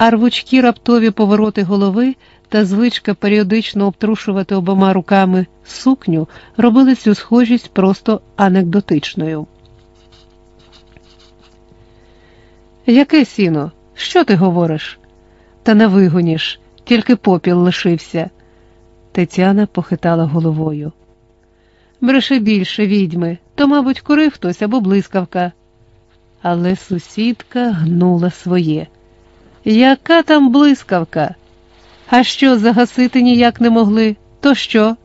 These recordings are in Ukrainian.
а рвучкі раптові повороти голови та звичка періодично обтрушувати обома руками сукню робили цю схожість просто анекдотичною. Яке сіно? Що ти говориш? Та не вигоніш, тільки попіл лишився. Тетяна похитала головою. Бреше більше, відьми, то, мабуть, курив хтось або блискавка. Але сусідка гнула своє. Яка там блискавка? А що загасити ніяк не могли? То що?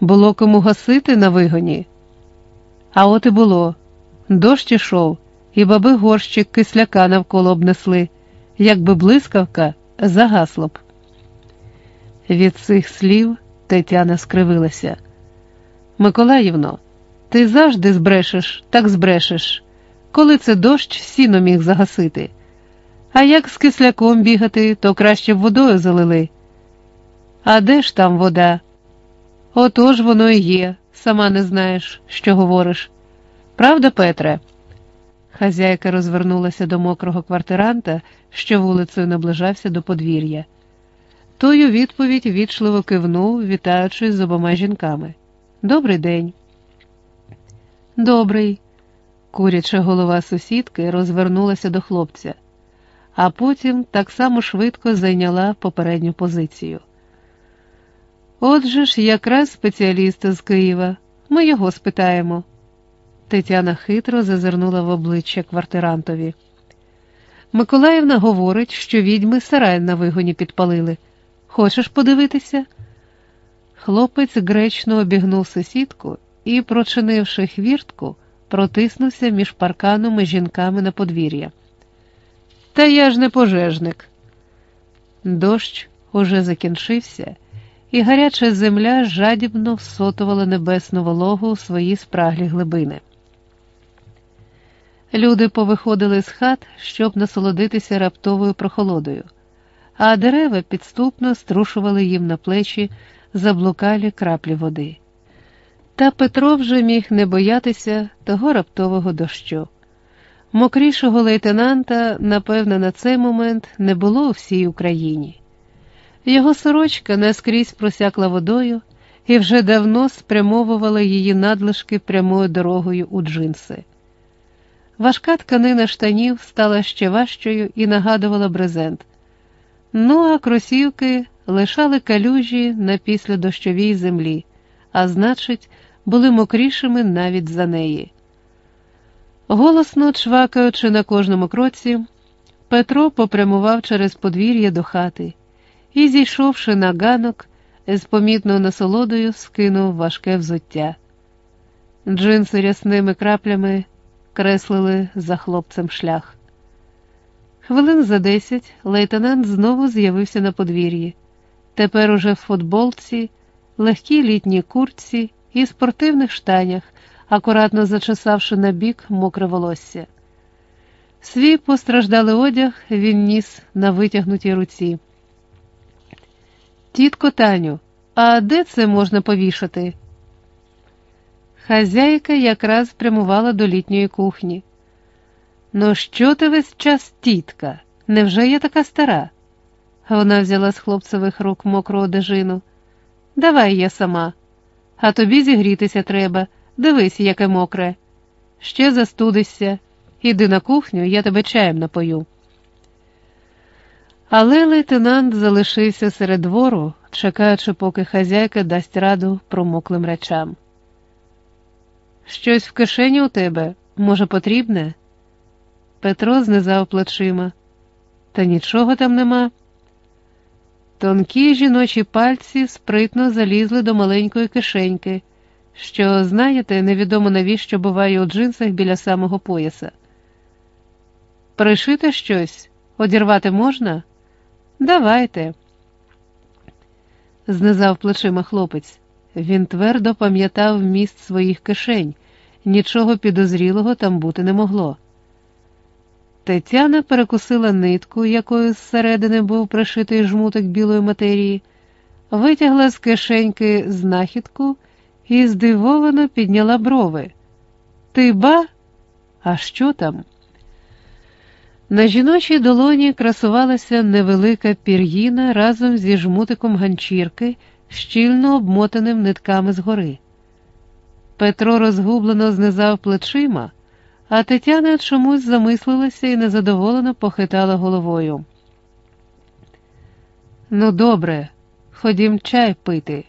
Було кому гасити на вигоні? А от і було. Дощ ішов, і баби горщик кисляка навколо обнесли, якби блискавка загасла б. Від цих слів Тетяна скривилася. Миколаївно, ти завжди збрешеш, так збрешеш. Коли це дощ, сіно міг загасити. А як з кисляком бігати, то краще б водою залили. А де ж там вода? Отож воно і є, сама не знаєш, що говориш. Правда, Петре? Хазяйка розвернулася до мокрого квартиранта, що вулицею наближався до подвір'я. Той у відповідь вічливо кивнув, вітаючись з обома жінками. Добрий день. Добрий. Куряча голова сусідки розвернулася до хлопця, а потім так само швидко зайняла попередню позицію. Отже ж, якраз спеціаліст з Києва, ми його спитаємо. Тетяна хитро зазирнула в обличчя квартирантові. Миколаївна говорить, що відьми сарай на вигоні підпалили. Хочеш подивитися? Хлопець гречно обігнув сусідку і, прочинивши хвіртку, протиснувся між парканом і жінками на подвір'я. Та я ж не пожежник. Дощ уже закінчився, і гаряча земля жадібно всотувала небесну вологу у свої спраглі глибини. Люди повиходили з хат, щоб насолодитися раптовою прохолодою, а дерева підступно струшували їм на плечі заблукалі краплі води. Та Петро вже міг не боятися того раптового дощу. Мокрішого лейтенанта, напевно, на цей момент не було у всій Україні. Його сорочка наскрізь просякла водою і вже давно спрямовувала її надлишки прямою дорогою у джинси. Важка тканина штанів стала ще важчою і нагадувала брезент. Ну а кросівки лишали калюжі на післядощовій землі, а значить, були мокрішими навіть за неї. Голосно чвакаючи на кожному кроці, Петро попрямував через подвір'я до хати і, зійшовши на ганок, з помітною насолодою скинув важке взуття. Джинси рясними краплями креслили за хлопцем шлях. Хвилин за десять лейтенант знову з'явився на подвір'ї, тепер уже в футболці, легкій літній куртці і спортивних штанях, акуратно зачесавши на бік мокре волосся. Свій постраждалий одяг він ніс на витягнутій руці. Тітко Таню, а де це можна повішати? Хазяйка якраз прямувала до літньої кухні. Ну, що ти весь час, тітка? Невже я така стара? Вона взяла з хлопцевих рук мокру одежину. Давай я сама, а тобі зігрітися треба. Дивись, яке мокре. Ще застудишся. Іди на кухню, я тебе чаєм напою. Але лейтенант залишився серед двору, чекаючи, поки хазяйка дасть раду промоклим речам. Щось в кишені у тебе, може, потрібне? Петро знизав плечима. Та нічого там нема. Тонкі жіночі пальці спритно залізли до маленької кишеньки, що, знаєте, невідомо навіщо буває у джинсах біля самого пояса. Пришити щось, одірвати можна? Давайте. Знизав плечима хлопець. Він твердо пам'ятав міст своїх кишень, нічого підозрілого там бути не могло. Тетяна перекусила нитку, якою зсередини був пришитий жмуток білої матерії, витягла з кишеньки знахідку і здивовано підняла брови. Ти ба? А що там? На жіночій долоні красувалася невелика пір'їна разом зі жмутиком ганчірки, щільно обмотаним нитками згори. Петро розгублено знизав плечима, а Тетяна чомусь замислилася і незадоволено похитала головою. Ну, добре, ходім чай пити.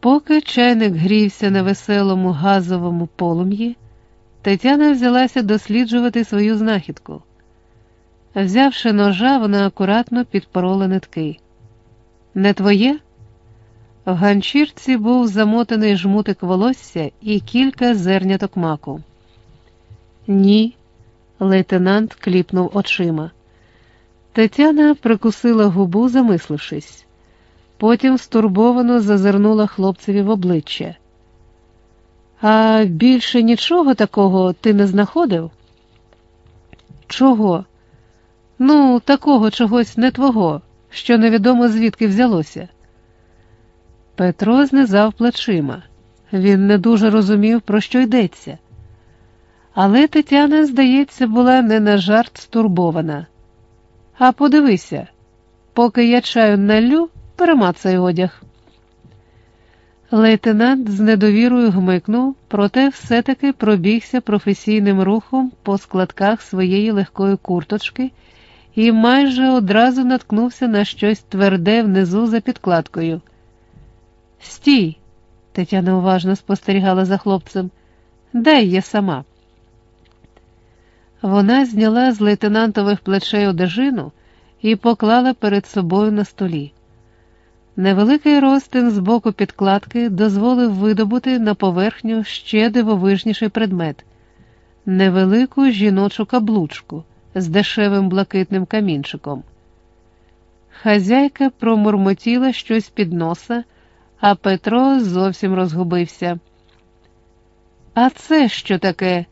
Поки чайник грівся на веселому газовому полум'ї, Тетяна взялася досліджувати свою знахідку. Взявши ножа, вона акуратно підпорола нитки. Не твоє? В ганчірці був замотаний жмутик волосся і кілька зерняток маку. Ні, лейтенант кліпнув очима. Тетяна прикусила губу, замислившись. Потім стурбовано зазирнула хлопцеві в обличчя. А більше нічого такого ти не знаходив? Чого? Ну, такого чогось не твого, що невідомо звідки взялося. Петро знизав плечима. Він не дуже розумів, про що йдеться. Але Тетяна, здається, була не на жарт стурбована. А подивися, поки я чаю налю, перемацай одяг. Лейтенант з недовірою гмикнув, проте все-таки пробігся професійним рухом по складках своєї легкої курточки і майже одразу наткнувся на щось тверде внизу за підкладкою. Стій, Тетяна уважно спостерігала за хлопцем. Дай я сама. Вона зняла з лейтенантових плечей одежину і поклала перед собою на столі. Невеликий розтин з боку підкладки дозволив видобути на поверхню ще дивовижніший предмет невелику жіночу каблучку з дешевим блакитним камінчиком. Хазяйка промурмотіла щось під носа, а Петро зовсім розгубився. А це що таке?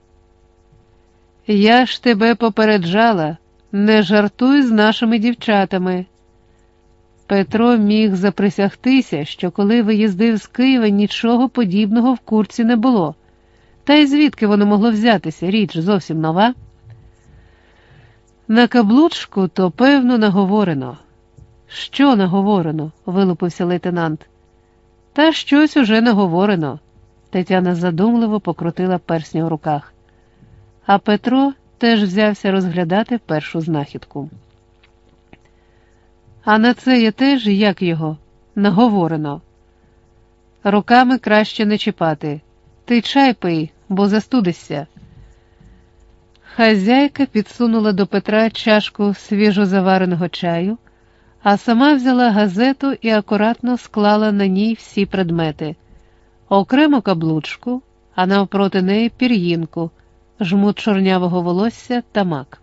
Я ж тебе попереджала, не жартуй з нашими дівчатами. Петро міг заприсягтися, що коли виїздив з Києва, нічого подібного в курці не було. Та й звідки воно могло взятися, річ зовсім нова. На каблучку то певно наговорено. Що наговорено? вилупився лейтенант. Та щось уже наговорено. Тетяна задумливо покрутила персня в руках. А Петро теж взявся розглядати першу знахідку. А на це є теж, як його, наговорено. Руками краще не чіпати. Ти чай пий, бо застудишся. Хазяйка підсунула до Петра чашку свіжозавареного чаю, а сама взяла газету і акуратно склала на ній всі предмети, окремо каблучку, а навпроти неї пір'їнку, жмут чорнявого волосся та мак.